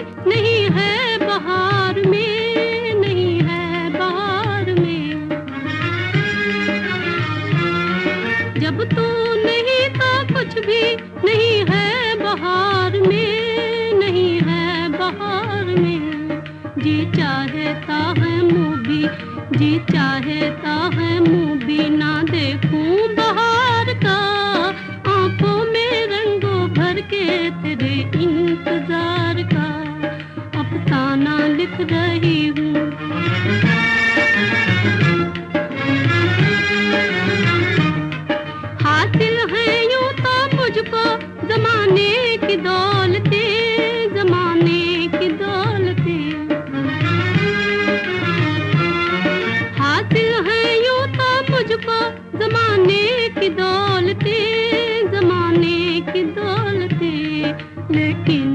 नहीं है बहार में, नहीं है बहार में। जब तू नहीं तो कुछ भी, नहीं है बहार में, नहीं है बहार में। जी चाहता है भी जी चाहता है भी ना देखूँ बहार का। आँखों में रंगों भर के तेरे इंतज़ार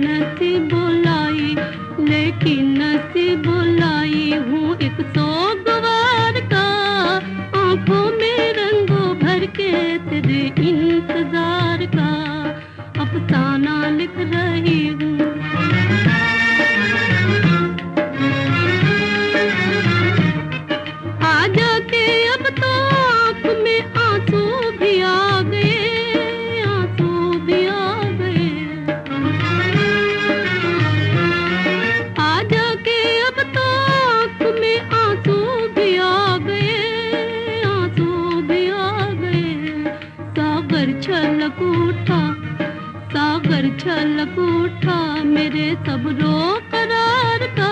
नसीब बुलाई लेकिन नसीब बुलाई हूँ एक सोगवार का। आँखों में रंगों भर के तेरे इंतज़ार छलक सागर छल उठा मेरे सब रो करार का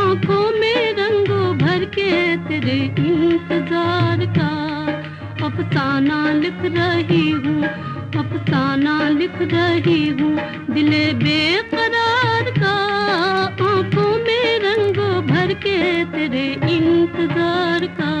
आँखों में रंगो भर के तेरे इंतज़ार का अफसाना लिख रही हूँ, अफसाना लिख रही हूँ, दिले बेकरार का आँखों में रंगो भर के तेरे इंतज़ार का